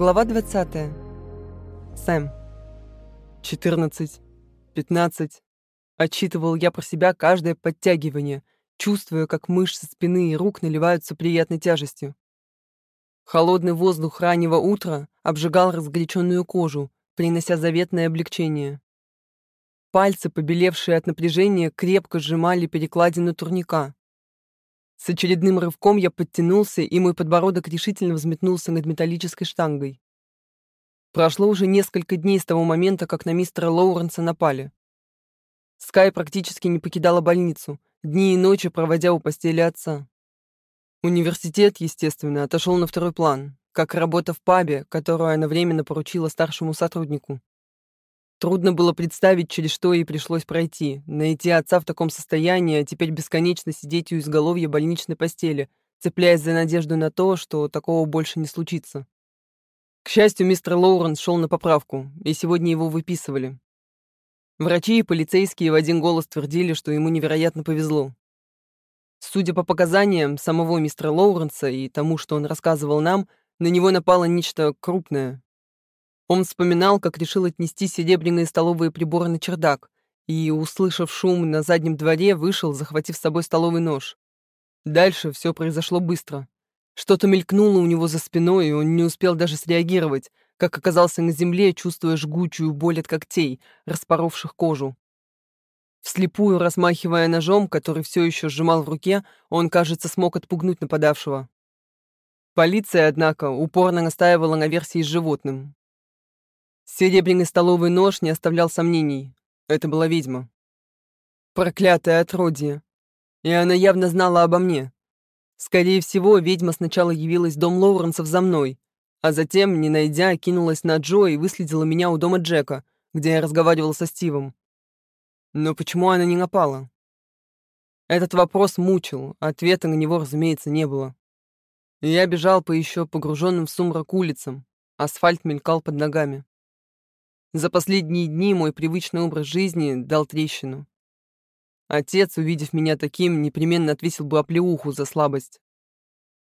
Глава 20. Сэм. 14, 15. Отчитывал я про себя каждое подтягивание, чувствуя, как мышцы спины и рук наливаются приятной тяжестью. Холодный воздух раннего утра обжигал разгоряченную кожу, принося заветное облегчение. Пальцы, побелевшие от напряжения, крепко сжимали перекладину турника. С очередным рывком я подтянулся, и мой подбородок решительно взметнулся над металлической штангой. Прошло уже несколько дней с того момента, как на мистера Лоуренса напали. Скай практически не покидала больницу, дни и ночи проводя у постели отца. Университет, естественно, отошел на второй план, как работа в пабе, которую она временно поручила старшему сотруднику. Трудно было представить, через что ей пришлось пройти. Найти отца в таком состоянии, а теперь бесконечно сидеть у изголовья больничной постели, цепляясь за надежду на то, что такого больше не случится. К счастью, мистер Лоуренс шел на поправку, и сегодня его выписывали. Врачи и полицейские в один голос твердили, что ему невероятно повезло. Судя по показаниям самого мистера Лоуренса и тому, что он рассказывал нам, на него напало нечто крупное, он вспоминал, как решил отнести серебряные столовые приборы на чердак, и, услышав шум на заднем дворе, вышел, захватив с собой столовый нож. Дальше все произошло быстро. Что-то мелькнуло у него за спиной, и он не успел даже среагировать, как оказался на земле, чувствуя жгучую боль от когтей, распоровших кожу. Вслепую размахивая ножом, который все еще сжимал в руке, он, кажется, смог отпугнуть нападавшего. Полиция, однако, упорно настаивала на версии с животным. Серебряный столовый нож не оставлял сомнений. Это была ведьма. Проклятое отродье. И она явно знала обо мне. Скорее всего, ведьма сначала явилась в дом Лоуренсов за мной, а затем, не найдя, кинулась на Джо и выследила меня у дома Джека, где я разговаривал со Стивом. Но почему она не напала? Этот вопрос мучил, ответа на него, разумеется, не было. Я бежал по еще погруженным в сумрак улицам, асфальт мелькал под ногами. За последние дни мой привычный образ жизни дал трещину. Отец, увидев меня таким, непременно отвесил бы оплеуху за слабость.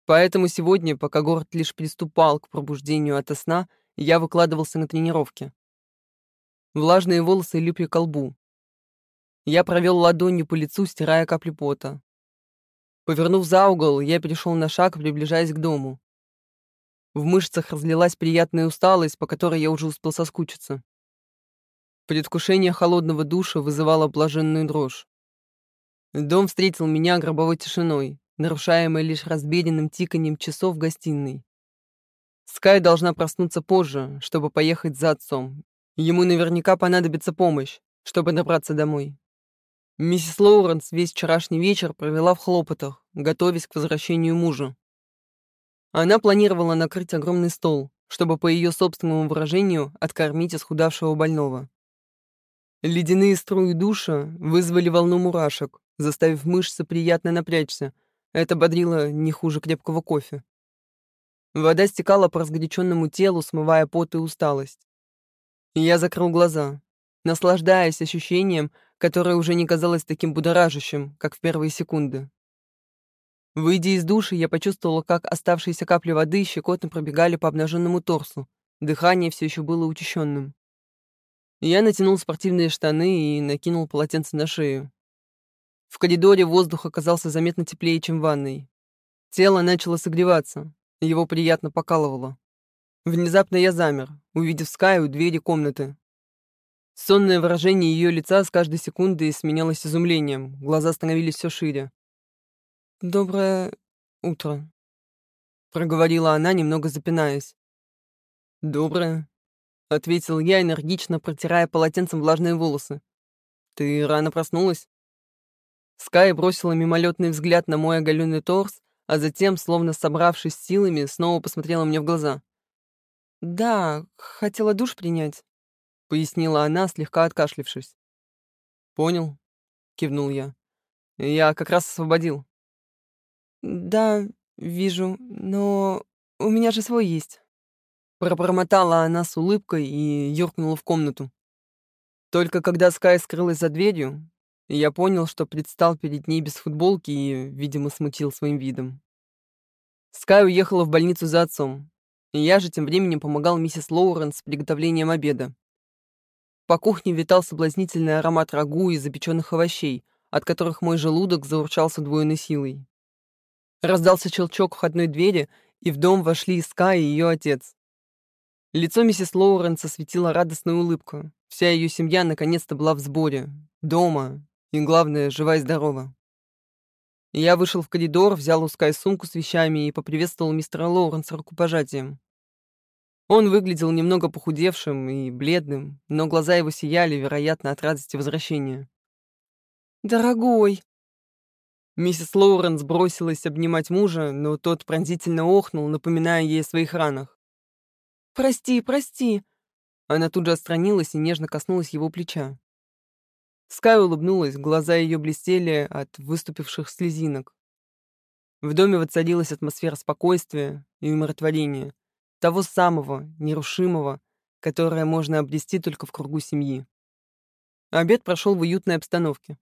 Поэтому сегодня, пока город лишь приступал к пробуждению ото сна, я выкладывался на тренировке. Влажные волосы липли к лбу. Я провел ладонью по лицу, стирая капли пота. Повернув за угол, я перешел на шаг, приближаясь к дому. В мышцах разлилась приятная усталость, по которой я уже успел соскучиться. Предвкушение холодного душа вызывало блаженную дрожь. Дом встретил меня гробовой тишиной, нарушаемой лишь разбеденным тиканьем часов в гостиной. Скай должна проснуться позже, чтобы поехать за отцом. Ему наверняка понадобится помощь, чтобы добраться домой. Миссис Лоуренс весь вчерашний вечер провела в хлопотах, готовясь к возвращению мужа. Она планировала накрыть огромный стол, чтобы, по ее собственному выражению, откормить исхудавшего больного. Ледяные струи душа вызвали волну мурашек, заставив мышцы приятно напрячься. Это бодрило не хуже крепкого кофе. Вода стекала по разгоряченному телу, смывая пот и усталость. Я закрыл глаза, наслаждаясь ощущением, которое уже не казалось таким будоражащим, как в первые секунды. Выйдя из души, я почувствовала, как оставшиеся капли воды щекотно пробегали по обнаженному торсу. Дыхание все еще было учащенным. Я натянул спортивные штаны и накинул полотенце на шею. В коридоре воздух оказался заметно теплее, чем в ванной. Тело начало согреваться, его приятно покалывало. Внезапно я замер, увидев Скай у двери комнаты. Сонное выражение ее лица с каждой секундой сменялось изумлением, глаза становились все шире. «Доброе утро», — проговорила она, немного запинаясь. «Доброе», — ответил я, энергично протирая полотенцем влажные волосы. «Ты рано проснулась?» Скай бросила мимолетный взгляд на мой оголенный торс, а затем, словно собравшись силами, снова посмотрела мне в глаза. «Да, хотела душ принять», — пояснила она, слегка откашлившись. «Понял», — кивнул я. «Я как раз освободил». «Да, вижу, но у меня же свой есть». Пробормотала она с улыбкой и юркнула в комнату. Только когда Скай скрылась за дверью, я понял, что предстал перед ней без футболки и, видимо, смутил своим видом. Скай уехала в больницу за отцом. Я же тем временем помогал миссис Лоуренс с приготовлением обеда. По кухне витал соблазнительный аромат рагу и запеченных овощей, от которых мой желудок заурчал с удвоенной силой. Раздался щелчок входной двери, и в дом вошли Ска и ее отец. Лицо миссис Лоуренс осветила радостная улыбка. Вся ее семья наконец-то была в сборе, дома, и, главное, жива и здорова. Я вышел в коридор, взял у Скай сумку с вещами и поприветствовал мистера Лоуренса рукопожатием. Он выглядел немного похудевшим и бледным, но глаза его сияли, вероятно, от радости возвращения. «Дорогой!» Миссис Лоуренс бросилась обнимать мужа, но тот пронзительно охнул, напоминая ей о своих ранах. «Прости, прости!» Она тут же отстранилась и нежно коснулась его плеча. Скай улыбнулась, глаза ее блестели от выступивших слезинок. В доме воцарилась атмосфера спокойствия и умиротворения, того самого, нерушимого, которое можно обрести только в кругу семьи. Обед прошел в уютной обстановке.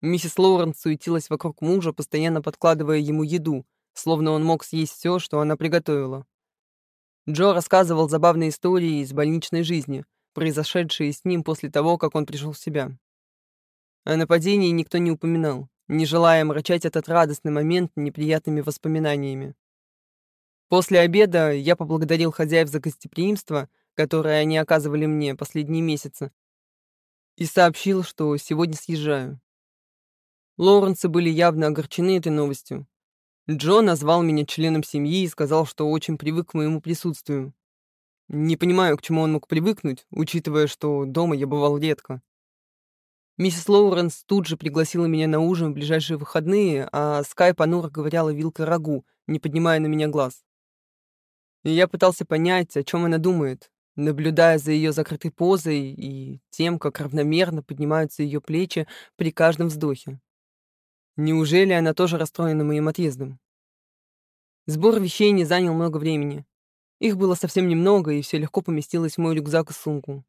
Миссис Лоуренс суетилась вокруг мужа, постоянно подкладывая ему еду, словно он мог съесть все, что она приготовила. Джо рассказывал забавные истории из больничной жизни, произошедшие с ним после того, как он пришел в себя. О нападении никто не упоминал, не желая мрачать этот радостный момент неприятными воспоминаниями. После обеда я поблагодарил хозяев за гостеприимство, которое они оказывали мне последние месяцы, и сообщил, что сегодня съезжаю. Лоуренсы были явно огорчены этой новостью, Джо назвал меня членом семьи и сказал, что очень привык к моему присутствию. Не понимаю, к чему он мог привыкнуть, учитывая, что дома я бывал редко. Миссис Лоуренс тут же пригласила меня на ужин в ближайшие выходные, а Скай понуро ковыряла вилкой рагу, не поднимая на меня глаз. И я пытался понять, о чем она думает, наблюдая за ее закрытой позой и тем, как равномерно поднимаются ее плечи при каждом вздохе. Неужели она тоже расстроена моим отъездом? Сбор вещей не занял много времени. Их было совсем немного, и все легко поместилось в мой рюкзак и сумку.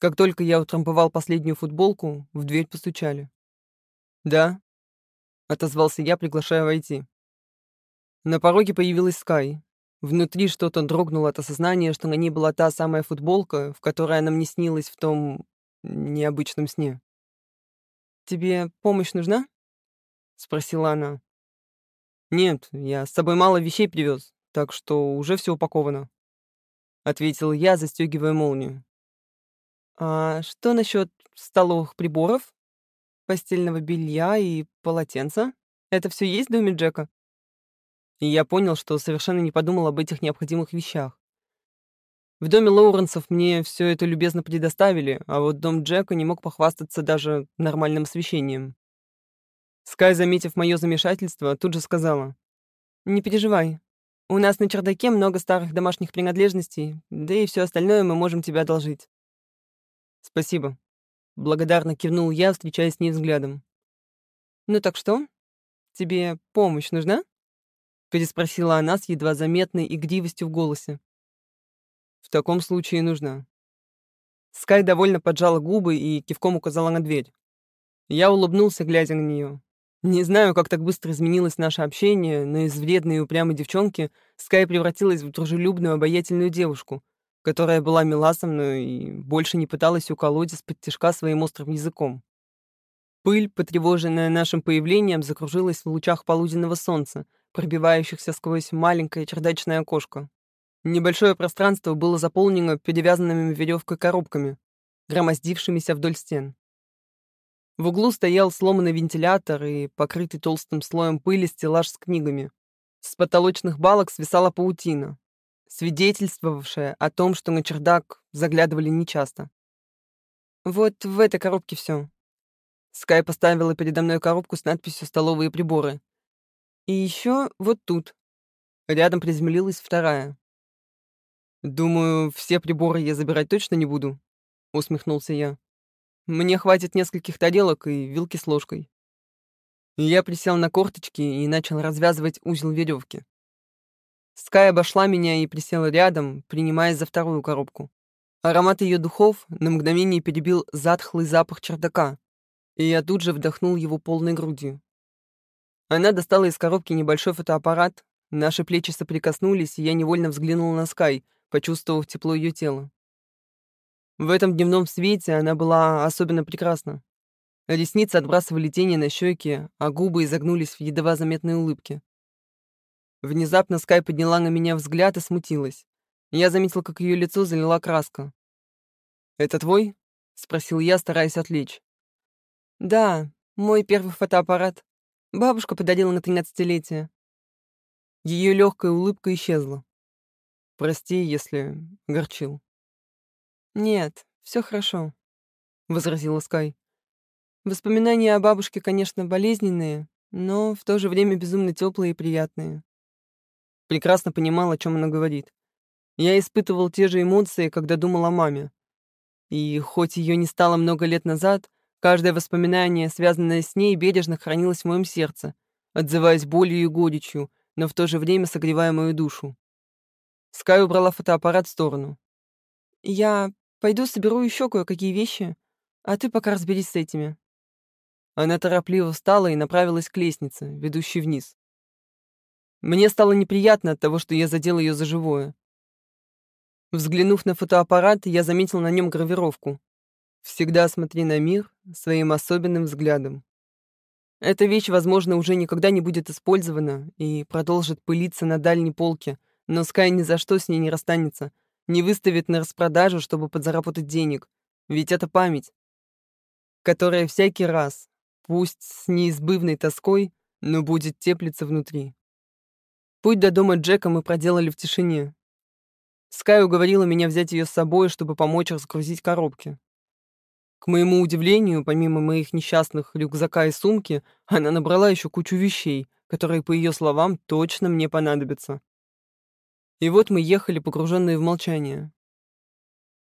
Как только я утрамбовал последнюю футболку, в дверь постучали. «Да», — отозвался я, приглашая войти. На пороге появилась Скай. Внутри что-то дрогнуло от осознания, что на ней была та самая футболка, в которой она мне снилась в том необычном сне. «Тебе помощь нужна?» — спросила она. «Нет, я с собой мало вещей привез, так что уже все упаковано», — ответил я, застегивая молнию. «А что насчет столовых приборов, постельного белья и полотенца? Это все есть в доме Джека?» И я понял, что совершенно не подумал об этих необходимых вещах. В доме Лоуренсов мне все это любезно предоставили, а вот дом Джека не мог похвастаться даже нормальным освещением. Скай, заметив мое замешательство, тут же сказала. «Не переживай. У нас на чердаке много старых домашних принадлежностей, да и все остальное мы можем тебе одолжить». «Спасибо». Благодарно кивнул я, встречаясь с ней взглядом. «Ну так что? Тебе помощь нужна?» Переспросила она с едва заметной игривостью в голосе. «В таком случае нужна». Скай довольно поджала губы и кивком указала на дверь. Я улыбнулся, глядя на нее. Не знаю, как так быстро изменилось наше общение, но из вредной и упрямой девчонки Скай превратилась в дружелюбную, обаятельную девушку, которая была мила со мной и больше не пыталась уколоть из-под тяжка своим острым языком. Пыль, потревоженная нашим появлением, закружилась в лучах полуденного солнца, пробивающихся сквозь маленькое чердачное окошко. Небольшое пространство было заполнено перевязанными веревкой коробками, громоздившимися вдоль стен. В углу стоял сломанный вентилятор и покрытый толстым слоем пыли стеллаж с книгами. С потолочных балок свисала паутина, свидетельствовавшая о том, что на чердак заглядывали нечасто. «Вот в этой коробке все. Скай поставила передо мной коробку с надписью «Столовые приборы». «И еще вот тут». Рядом приземлилась вторая. «Думаю, все приборы я забирать точно не буду», — усмехнулся я. Мне хватит нескольких тарелок и вилки с ложкой. Я присел на корточки и начал развязывать узел веревки. Скай обошла меня и присела рядом, принимаясь за вторую коробку. Аромат ее духов на мгновение перебил затхлый запах чердака, и я тут же вдохнул его полной грудью. Она достала из коробки небольшой фотоаппарат, Наши плечи соприкоснулись, и я невольно взглянул на Скай, почувствовав тепло ее тела. В этом дневном свете она была особенно прекрасна. Ресницы отбрасывали тени на щеки, а губы изогнулись в едва заметной улыбке. Внезапно Скай подняла на меня взгляд и смутилась. Я заметил, как ее лицо залила краска. «Это твой?» — спросил я, стараясь отвлечь. «Да, мой первый фотоаппарат. Бабушка подарила на тринадцатилетие». Ее легкая улыбка исчезла. «Прости, если огорчил». «Нет, все хорошо», — возразила Скай. «Воспоминания о бабушке, конечно, болезненные, но в то же время безумно теплые и приятные». Прекрасно понимал, о чем она говорит. Я испытывал те же эмоции, когда думал о маме. И хоть ее не стало много лет назад, каждое воспоминание, связанное с ней, бережно хранилось в моем сердце, отзываясь болью и горечью, но в то же время согревая мою душу. Скай убрала фотоаппарат в сторону. «Я пойду соберу еще кое-какие вещи, а ты пока разберись с этими». Она торопливо встала и направилась к лестнице, ведущей вниз. Мне стало неприятно от того, что я задел ее за живое. Взглянув на фотоаппарат, я заметил на нем гравировку. «Всегда смотри на мир своим особенным взглядом». Эта вещь, возможно, уже никогда не будет использована и продолжит пылиться на дальней полке, но Скай ни за что с ней не расстанется, не выставит на распродажу, чтобы подзаработать денег. Ведь это память, которая всякий раз, пусть с неизбывной тоской, но будет теплиться внутри. Путь до дома Джека мы проделали в тишине, Скай уговорила меня взять ее с собой, чтобы помочь разгрузить коробки. К моему удивлению, помимо моих несчастных рюкзака и сумки, она набрала еще кучу вещей, которые, по ее словам, точно мне понадобятся. И вот мы ехали, погруженные в молчание.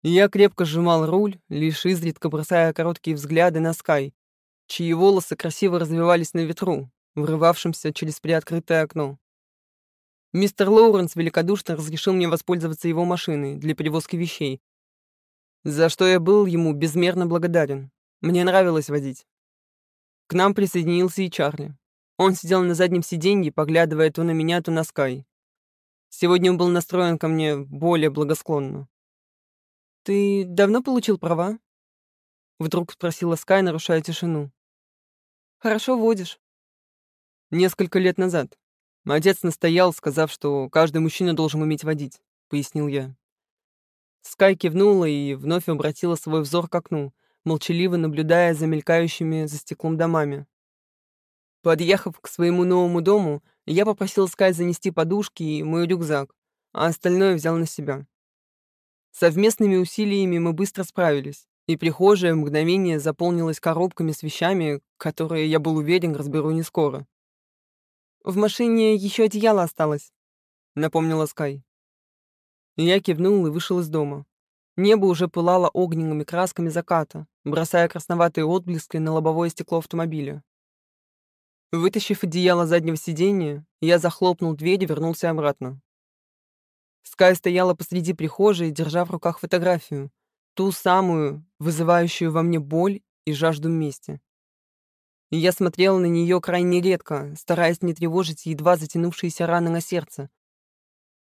я крепко сжимал руль, лишь изредка бросая короткие взгляды на Скай, чьи волосы красиво развивались на ветру, врывавшемся через приоткрытое окно. Мистер Лоуренс великодушно разрешил мне воспользоваться его машиной для перевозки вещей, за что я был ему безмерно благодарен. Мне нравилось водить. К нам присоединился и Чарли. Он сидел на заднем сиденье, поглядывая то на меня, то на Скай. Сегодня он был настроен ко мне более благосклонно. «Ты давно получил права?» Вдруг спросила Скай, нарушая тишину. «Хорошо водишь». «Несколько лет назад. Отец настоял, сказав, что каждый мужчина должен уметь водить, пояснил я. Скай кивнула и вновь обратила свой взор к окну, молчаливо наблюдая за мелькающими за стеклом домами. Подъехав к своему новому дому, я попросил Скай занести подушки и мой рюкзак, а остальное взял на себя. Совместными усилиями мы быстро справились, и прихожая мгновение заполнилась коробками с вещами, которые, я был уверен, разберу не скоро. «В машине еще одеяло осталось», — напомнила Скай. Я кивнул и вышел из дома. Небо уже пылало огненными красками заката, бросая красноватые отблески на лобовое стекло автомобиля. Вытащив одеяло заднего сиденья, я захлопнул дверь и вернулся обратно. Скай стояла посреди прихожей, держа в руках фотографию, ту самую, вызывающую во мне боль и жажду мести я смотрела на нее крайне редко, стараясь не тревожить едва затянувшиеся раны на сердце.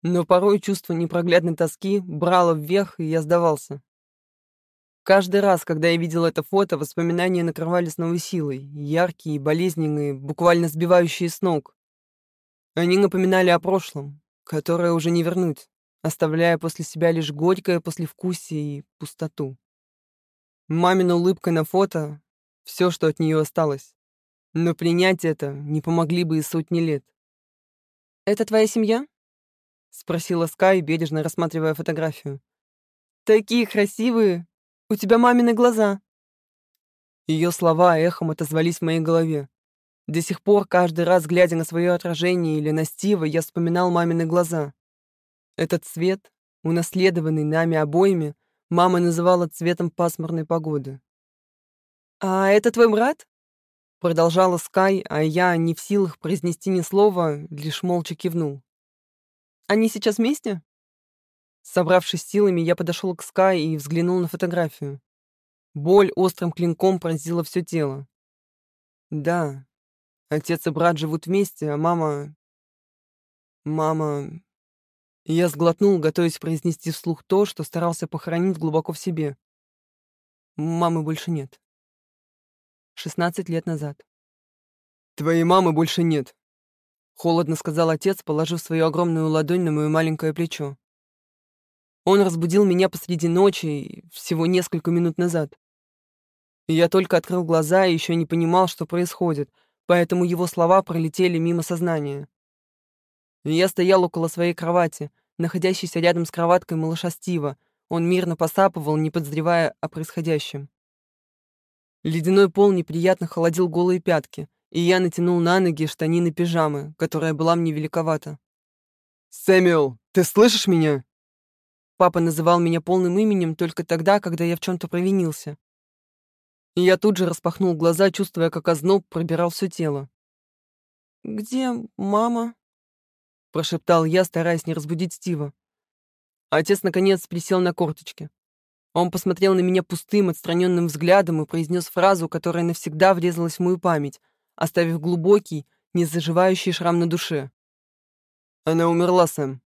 Но порой чувство непроглядной тоски брало вверх, и я сдавался. Каждый раз, когда я видел это фото, воспоминания накрывались новой силой, яркие, болезненные, буквально сбивающие с ног. Они напоминали о прошлом, которое уже не вернуть, оставляя после себя лишь горькое послевкусие и пустоту. Мамина улыбка на фото все, что от нее осталось. Но принять это не помогли бы и сотни лет. «Это твоя семья?» — спросила Скай, бережно рассматривая фотографию. «Такие красивые! У тебя мамины глаза!» Ее слова эхом отозвались в моей голове. До сих пор, каждый раз, глядя на свое отражение или на Стива, я вспоминал мамины глаза. Этот цвет, унаследованный нами обоими, мама называла цветом пасмурной погоды. «А это твой брат?» Продолжала Скай, а я, не в силах произнести ни слова, лишь молча кивнул. «Они сейчас вместе?» Собравшись силами, я подошел к Скай и взглянул на фотографию. Боль острым клинком пронзила все тело. Да, отец и брат живут вместе, а мама... Мама... Я сглотнул, готовясь произнести вслух то, что старался похоронить глубоко в себе. Мамы больше нет. 16 лет назад. «Твоей мамы больше нет», — холодно сказал отец, положив свою огромную ладонь на мое маленькое плечо. Он разбудил меня посреди ночи, всего несколько минут назад. Я только открыл глаза и еще не понимал, что происходит, поэтому его слова пролетели мимо сознания. Я стоял около своей кровати, находящейся рядом с кроваткой малыша Стива. Он мирно посапывал, не подозревая о происходящем. Ледяной пол неприятно холодил голые пятки, и я натянул на ноги штанины пижамы, которая была мне великовата. «Сэмюэл, ты слышишь меня?» Папа называл меня полным именем только тогда, когда я в чем-то провинился. Я тут же распахнул глаза, чувствуя, как озноб пробирал все тело. «Где мама?» прошептал я, стараясь не разбудить Стива. Отец, наконец, присел на корточки. Он посмотрел на меня пустым, отстраненным взглядом и произнес фразу, которая навсегда врезалась в мою память, оставив глубокий, незаживающий шрам на душе. «Она умерла, Сэм».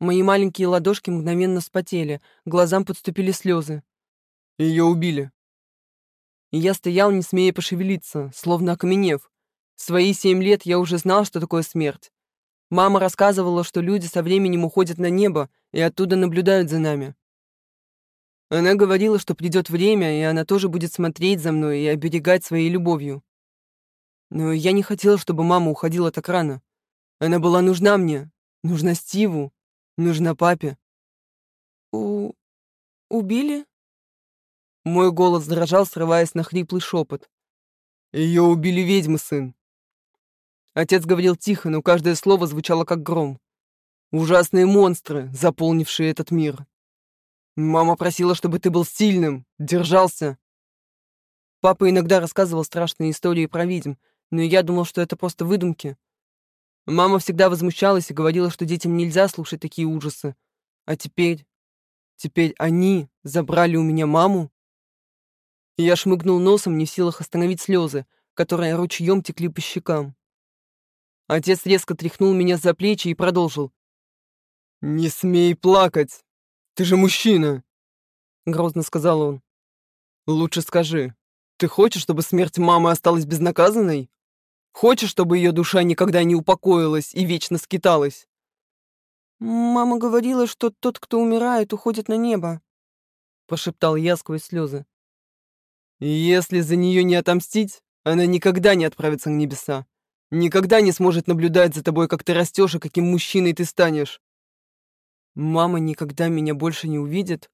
Мои маленькие ладошки мгновенно вспотели, глазам подступили слезы. Ее убили. И я стоял, не смея пошевелиться, словно окаменев. В свои семь лет я уже знал, что такое смерть. Мама рассказывала, что люди со временем уходят на небо и оттуда наблюдают за нами. Она говорила, что придет время, и она тоже будет смотреть за мной и оберегать своей любовью. Но я не хотел, чтобы мама уходила так рано. Она была нужна мне, нужна Стиву, нужна папе. У... убили? Мой голос дрожал, срываясь на хриплый шепот. Ее убили ведьмы, сын. Отец говорил тихо, но каждое слово звучало как гром. Ужасные монстры, заполнившие этот мир. Мама просила, чтобы ты был сильным, держался. Папа иногда рассказывал страшные истории про ведьм, но я думал, что это просто выдумки. Мама всегда возмущалась и говорила, что детям нельзя слушать такие ужасы. А теперь... Теперь они забрали у меня маму? Я шмыгнул носом, не в силах остановить слезы, которые ручьем текли по щекам. Отец резко тряхнул меня за плечи и продолжил. «Не смей плакать! Ты же мужчина!» Грозно сказал он. «Лучше скажи, ты хочешь, чтобы смерть мамы осталась безнаказанной? Хочешь, чтобы ее душа никогда не упокоилась и вечно скиталась?» «Мама говорила, что тот, кто умирает, уходит на небо», — прошептал я сквозь слезы. «Если за нее не отомстить, она никогда не отправится на небеса никогда не сможет наблюдать за тобой, как ты растешь и каким мужчиной ты станешь. Мама никогда меня больше не увидит.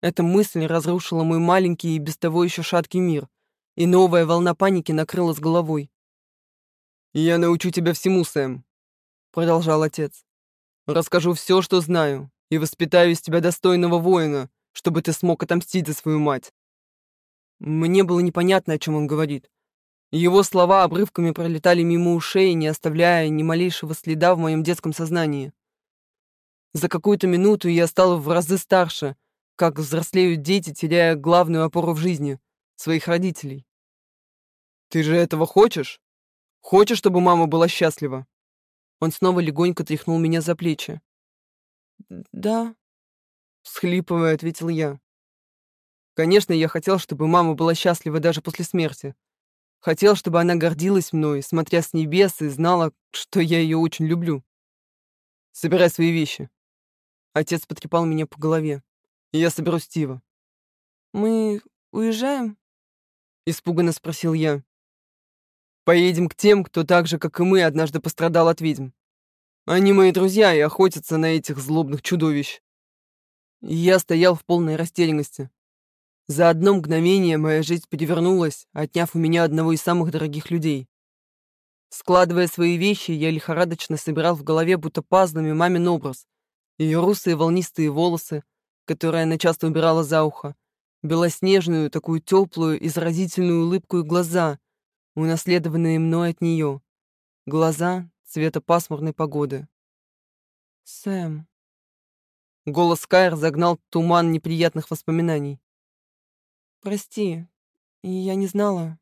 Эта мысль разрушила мой маленький и без того еще шаткий мир, и новая волна паники накрыла с головой. «Я научу тебя всему, Сэм», — продолжал отец. «Расскажу все, что знаю, и воспитаю из тебя достойного воина, чтобы ты смог отомстить за свою мать». Мне было непонятно, о чем он говорит. Его слова обрывками пролетали мимо ушей, не оставляя ни малейшего следа в моем детском сознании. За какую-то минуту я стал в разы старше, как взрослеют дети, теряя главную опору в жизни — своих родителей. «Ты же этого хочешь? Хочешь, чтобы мама была счастлива?» Он снова легонько тряхнул меня за плечи. «Да», — схлипывая, ответил я. Конечно, я хотел, чтобы мама была счастлива даже после смерти. Хотел, чтобы она гордилась мной, смотря с небес, и знала, что я ее очень люблю. Собирай свои вещи. Отец потрепал меня по голове. Я соберу Стива. Мы уезжаем? Испуганно спросил я. Поедем к тем, кто так же, как и мы, однажды пострадал от ведьм. Они мои друзья и охотятся на этих злобных чудовищ. Я стоял в полной растерянности. За одно мгновение моя жизнь перевернулась, отняв у меня одного из самых дорогих людей. Складывая свои вещи, я лихорадочно собирал в голове будто пазлами мамин образ. Ее русые волнистые волосы, которые она часто убирала за ухо, белоснежную, такую теплую и заразительную улыбку и глаза, унаследованные мной от нее. Глаза цвета пасмурной погоды. «Сэм...» Голос Кайр загнал туман неприятных воспоминаний. Прости, я не знала.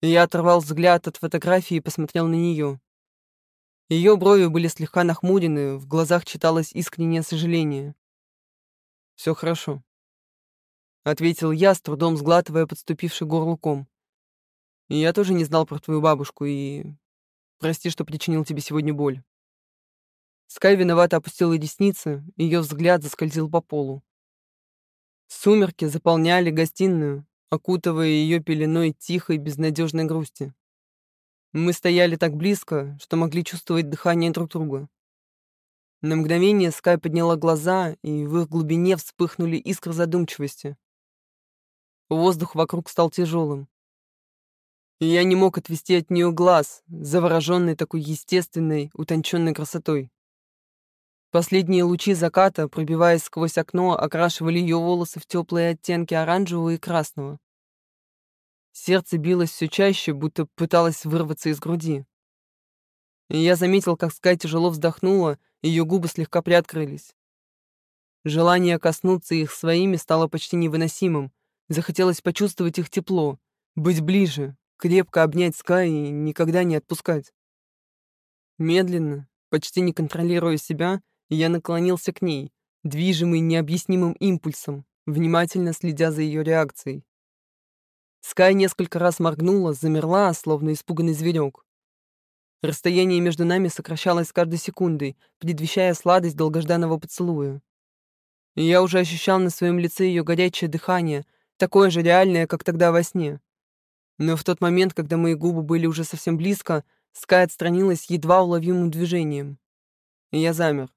Я оторвал взгляд от фотографии и посмотрел на нее. Ее брови были слегка нахмурены, в глазах читалось искреннее сожаление. «Все хорошо», — ответил я, с трудом сглатывая подступивший горлуком. «И я тоже не знал про твою бабушку, и... Прости, что причинил тебе сегодня боль». Скай виновато опустила ресницы, ее взгляд заскользил по полу. Сумерки заполняли гостиную, окутывая ее пеленой тихой, безнадежной грусти. Мы стояли так близко, что могли чувствовать дыхание друг друга. На мгновение Скай подняла глаза, и в их глубине вспыхнули искры задумчивости. Воздух вокруг стал тяжелым. И я не мог отвести от нее глаз, завороженный такой естественной, утонченной красотой. Последние лучи заката, пробиваясь сквозь окно, окрашивали ее волосы в теплые оттенки оранжевого и красного. Сердце билось все чаще, будто пыталось вырваться из груди. И я заметил, как Скай тяжело вздохнула, ее губы слегка приоткрылись. Желание коснуться их своими стало почти невыносимым. Захотелось почувствовать их тепло, быть ближе, крепко обнять Скай и никогда не отпускать. Медленно, почти не контролируя себя, я наклонился к ней, движимый необъяснимым импульсом, внимательно следя за ее реакцией. Скай несколько раз моргнула, замерла, словно испуганный зверек. Расстояние между нами сокращалось с каждой секундой, предвещая сладость долгожданного поцелуя. Я уже ощущал на своем лице ее горячее дыхание, такое же реальное, как тогда во сне. Но в тот момент, когда мои губы были уже совсем близко, Скай отстранилась едва уловимым движением. И я замер.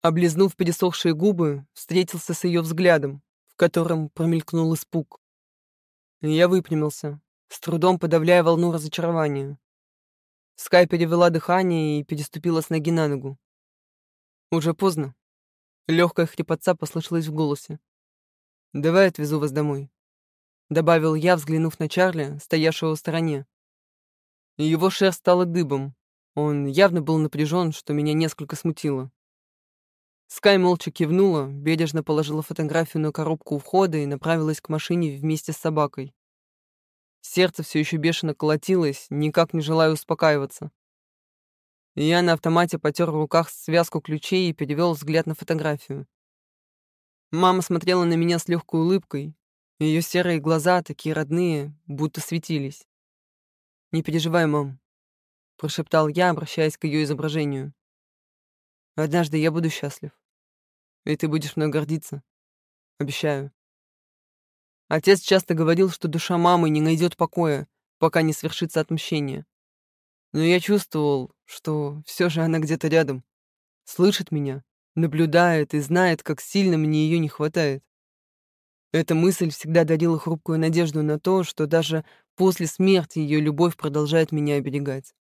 Облизнув пересохшие губы, встретился с ее взглядом, в котором промелькнул испуг. Я выпрямился, с трудом подавляя волну разочарования. Скай перевела дыхание и переступила с ноги на ногу. Уже поздно. Легкая хрипотца послышалась в голосе. «Давай отвезу вас домой», — добавил я, взглянув на Чарли, стоявшего в стороне. Его шерсть стала дыбом. Он явно был напряжен, что меня несколько смутило. Скай молча кивнула, бережно положила фотографию на коробку у входа и направилась к машине вместе с собакой. Сердце все еще бешено колотилось, никак не желая успокаиваться. я на автомате потер в руках связку ключей и перевел взгляд на фотографию. Мама смотрела на меня с легкой улыбкой. Ее серые глаза, такие родные, будто светились. «Не переживай, мам», — прошептал я, обращаясь к ее изображению. Однажды я буду счастлив. И ты будешь мной гордиться. Обещаю. Отец часто говорил, что душа мамы не найдет покоя, пока не свершится отмщение. Но я чувствовал, что все же она где-то рядом. Слышит меня, наблюдает и знает, как сильно мне ее не хватает. Эта мысль всегда дарила хрупкую надежду на то, что даже после смерти ее любовь продолжает меня оберегать.